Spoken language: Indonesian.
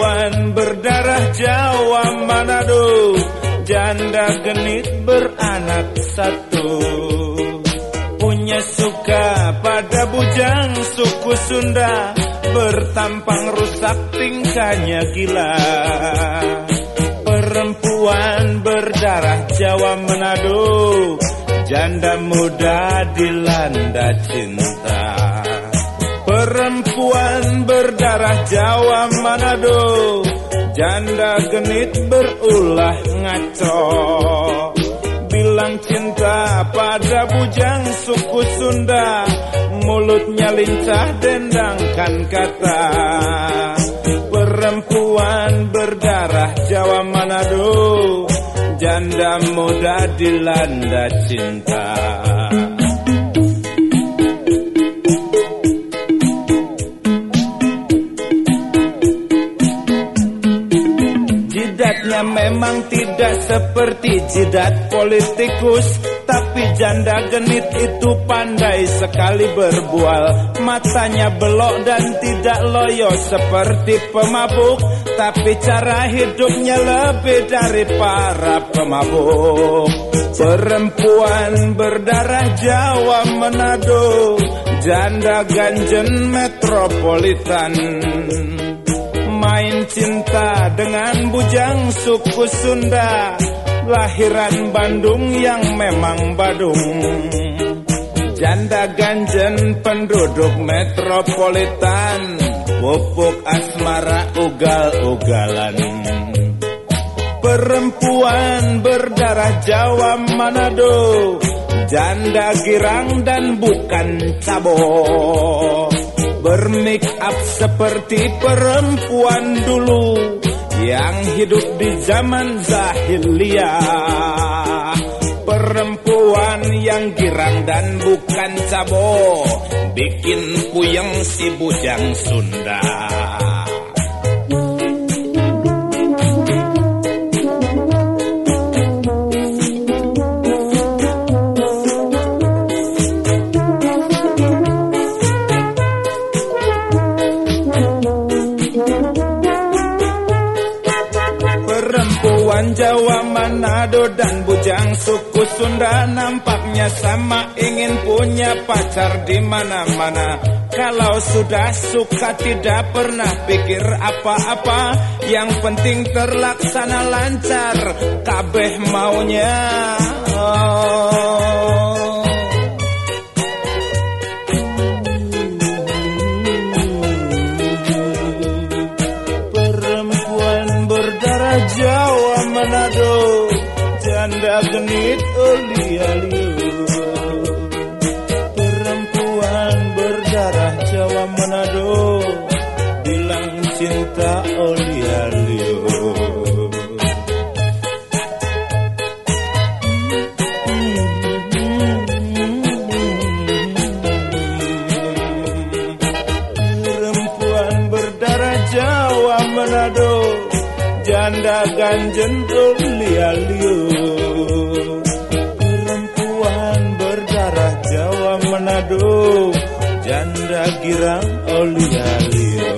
Perempuan berdarah Jawa Manado Janda genit beranak satu. Punya suka pada bujang suku Sunda Bertampang rusak tingkahnya gila. Perempuan berdarah Jawa Manado Janda muda dilanda cinta. Perempuan berdarah Jawa Manado Janda genit berulah ngaco. Bilang cinta pada bujang suku Sunda Mulutnya lincah dendangkan kata. Perempuan berdarah Jawa Manado Janda muda dilanda cinta Jidatnya memang tidak seperti jidat politikus Tapi janda genit itu pandai sekali berbual. Matanya belok dan tidak loyo seperti pemabuk Tapi cara hidupnya lebih dari para pemabuk. Perempuan berdarah Jawa Manado Janda ganjen metropolitan cinta dengan bujang suku Sunda Lahiran Bandung yang memang Badung. Janda ganjen penduduk metropolitan Pupuk asmara ugal-ugalan. Perempuan berdarah Jawa Manado Janda girang dan bukan cabo Bermake up seperti perempuan dulu Yang hidup di zaman zahiliyah Perempuan yang girang dan bukan cabo Bikin puyeng si bujang Sunda Perempuan Jawa Manado dan bujang suku Sunda nampaknya sama ingin punya pacar di mana-mana. Kalau sudah suka tidak pernah pikir apa-apa, yang penting terlaksana lancar, kabeh maunya. Oh. Janda genit oli-aliu Perempuan Janda ganjen lialiu Perempuan berdarah Jawa Manado Janda girang olialio